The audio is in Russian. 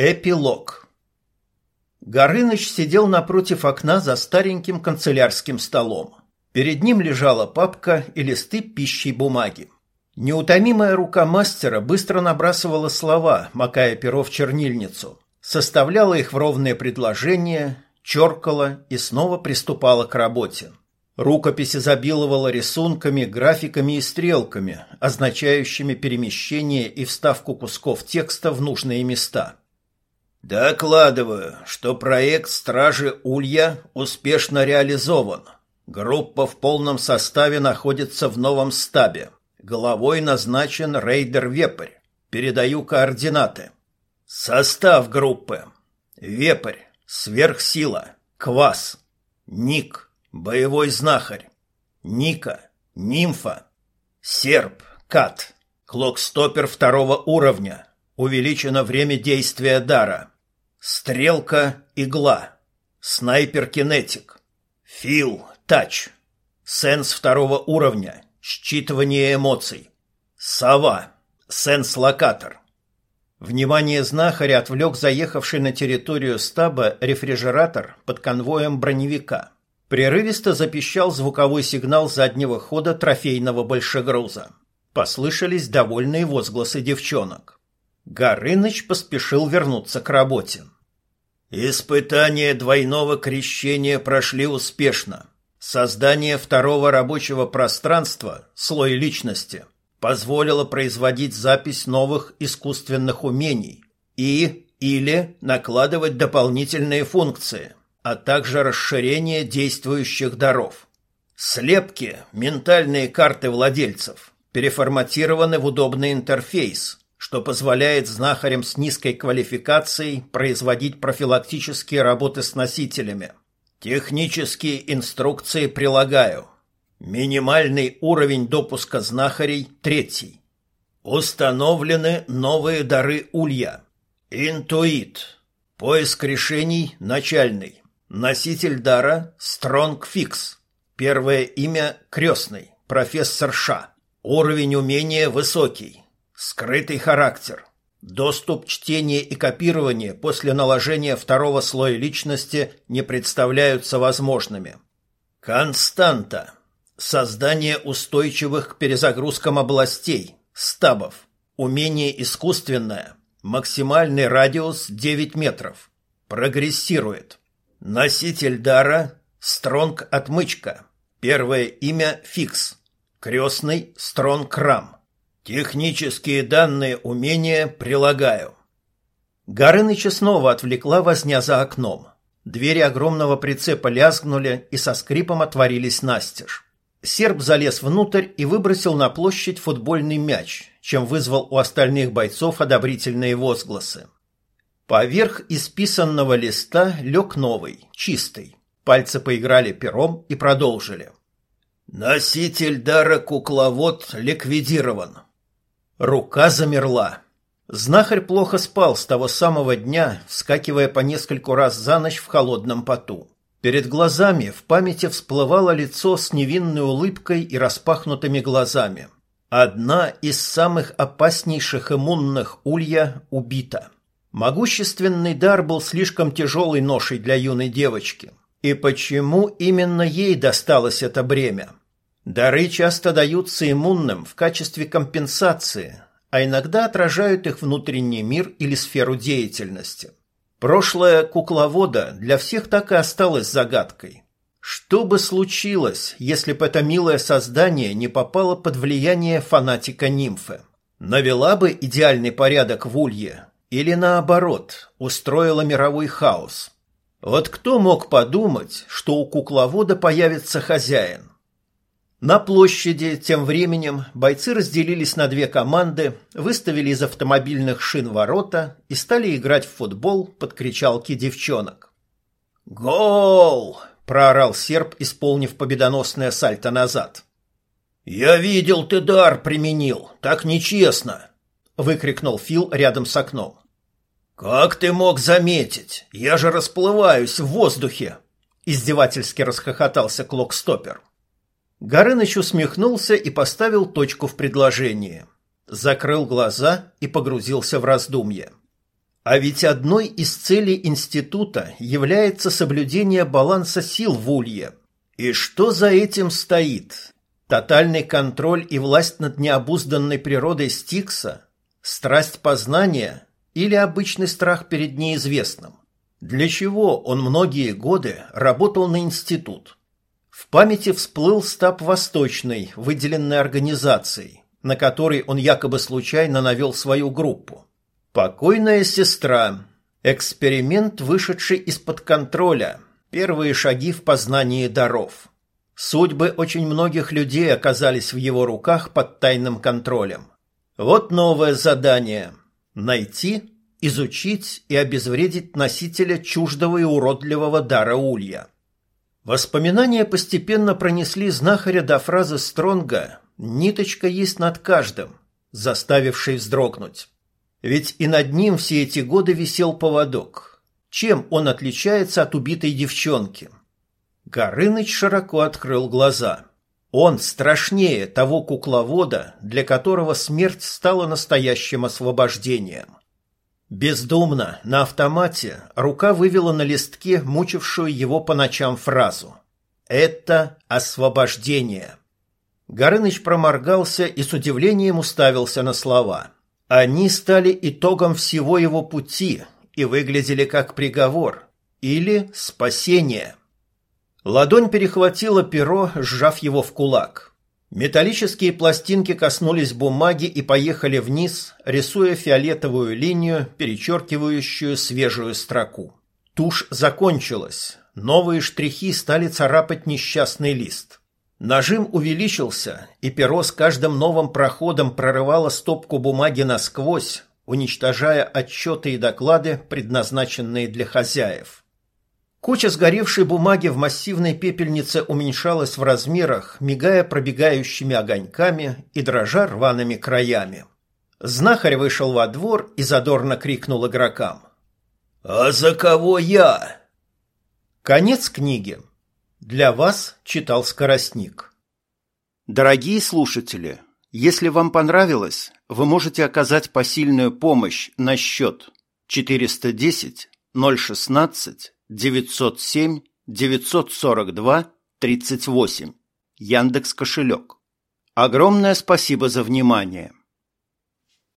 Эпилог Горыныч сидел напротив окна за стареньким канцелярским столом. Перед ним лежала папка и листы пищей бумаги. Неутомимая рука мастера быстро набрасывала слова, макая перо в чернильницу, составляла их в ровные предложения, черкала и снова приступала к работе. Рукопись изобиловала рисунками, графиками и стрелками, означающими перемещение и вставку кусков текста в нужные места – Докладываю, что проект «Стражи Улья» успешно реализован. Группа в полном составе находится в новом стабе. Головой назначен рейдер Вепрь. Передаю координаты. Состав группы. Вепрь. Сверхсила. Квас. Ник. Боевой знахарь. Ника. Нимфа. Серп. Кат. Клокстопер второго уровня. Увеличено время действия дара. Стрелка, игла. Снайпер-кинетик. Фил, тач. Сенс второго уровня. Считывание эмоций. Сова. Сенс-локатор. Внимание знахаря отвлек заехавший на территорию стаба рефрижератор под конвоем броневика. Прерывисто запищал звуковой сигнал заднего хода трофейного большегруза. Послышались довольные возгласы девчонок. Горыныч поспешил вернуться к работе. Испытания двойного крещения прошли успешно. Создание второго рабочего пространства, слой личности, позволило производить запись новых искусственных умений и или накладывать дополнительные функции, а также расширение действующих даров. Слепки, ментальные карты владельцев, переформатированы в удобный интерфейс, что позволяет знахарям с низкой квалификацией производить профилактические работы с носителями. Технические инструкции прилагаю. Минимальный уровень допуска знахарей – третий. Установлены новые дары улья. Интуит. Поиск решений – начальный. Носитель дара – Стронг Фикс. Первое имя – крестный, профессор Ша. Уровень умения высокий. Скрытый характер. Доступ, чтение и копирование после наложения второго слоя личности не представляются возможными. Константа. Создание устойчивых к перезагрузкам областей, стабов. Умение искусственное. Максимальный радиус 9 метров. Прогрессирует. Носитель дара Стронг Отмычка. Первое имя Фикс. Крестный Стронг Рам. Технические данные умения прилагаю. Горыныча снова отвлекла возня за окном. Двери огромного прицепа лязгнули и со скрипом отворились настежь. Серб залез внутрь и выбросил на площадь футбольный мяч, чем вызвал у остальных бойцов одобрительные возгласы. Поверх исписанного листа лег новый, чистый. Пальцы поиграли пером и продолжили. «Носитель дара кукловод ликвидирован. Рука замерла. Знахарь плохо спал с того самого дня, вскакивая по нескольку раз за ночь в холодном поту. Перед глазами в памяти всплывало лицо с невинной улыбкой и распахнутыми глазами. Одна из самых опаснейших иммунных улья убита. Могущественный дар был слишком тяжелой ношей для юной девочки. И почему именно ей досталось это бремя? Дары часто даются иммунным в качестве компенсации, а иногда отражают их внутренний мир или сферу деятельности. Прошлое кукловода для всех так и осталось загадкой. Что бы случилось, если бы это милое создание не попало под влияние фанатика-нимфы? Навела бы идеальный порядок в Улье или, наоборот, устроила мировой хаос? Вот кто мог подумать, что у кукловода появится хозяин? На площади тем временем бойцы разделились на две команды, выставили из автомобильных шин ворота и стали играть в футбол под кричалки девчонок. «Гол!» – проорал серб, исполнив победоносное сальто назад. «Я видел, ты дар применил, так нечестно!» – выкрикнул Фил рядом с окном. «Как ты мог заметить? Я же расплываюсь в воздухе!» – издевательски расхохотался Клокстопер. Горыныч усмехнулся и поставил точку в предложении. Закрыл глаза и погрузился в раздумье. А ведь одной из целей института является соблюдение баланса сил в Улье. И что за этим стоит? Тотальный контроль и власть над необузданной природой Стикса? Страсть познания или обычный страх перед неизвестным? Для чего он многие годы работал на институт? В памяти всплыл стаб Восточной, выделенной организацией, на которой он якобы случайно навел свою группу. Покойная сестра. Эксперимент, вышедший из-под контроля. Первые шаги в познании даров. Судьбы очень многих людей оказались в его руках под тайным контролем. Вот новое задание – найти, изучить и обезвредить носителя чуждого и уродливого дара улья. Воспоминания постепенно пронесли знахаря до фразы Стронга «Ниточка есть над каждым», заставившей вздрогнуть. Ведь и над ним все эти годы висел поводок. Чем он отличается от убитой девчонки? Горыныч широко открыл глаза. Он страшнее того кукловода, для которого смерть стала настоящим освобождением. Бездумно, на автомате, рука вывела на листке мучившую его по ночам фразу. «Это освобождение». Горыныч проморгался и с удивлением уставился на слова. Они стали итогом всего его пути и выглядели как приговор или спасение. Ладонь перехватила перо, сжав его в кулак. Металлические пластинки коснулись бумаги и поехали вниз, рисуя фиолетовую линию, перечеркивающую свежую строку. Тушь закончилась. Новые штрихи стали царапать несчастный лист. Нажим увеличился, и перо с каждым новым проходом прорывало стопку бумаги насквозь, уничтожая отчеты и доклады, предназначенные для хозяев. Куча сгоревшей бумаги в массивной пепельнице уменьшалась в размерах, мигая пробегающими огоньками и дрожа рваными краями. Знахарь вышел во двор и задорно крикнул игрокам. «А за кого я?» Конец книги. Для вас читал Скоростник. Дорогие слушатели, если вам понравилось, вы можете оказать посильную помощь на счет 410 016 907 942 38. Яндекс кошелек. Огромное спасибо за внимание.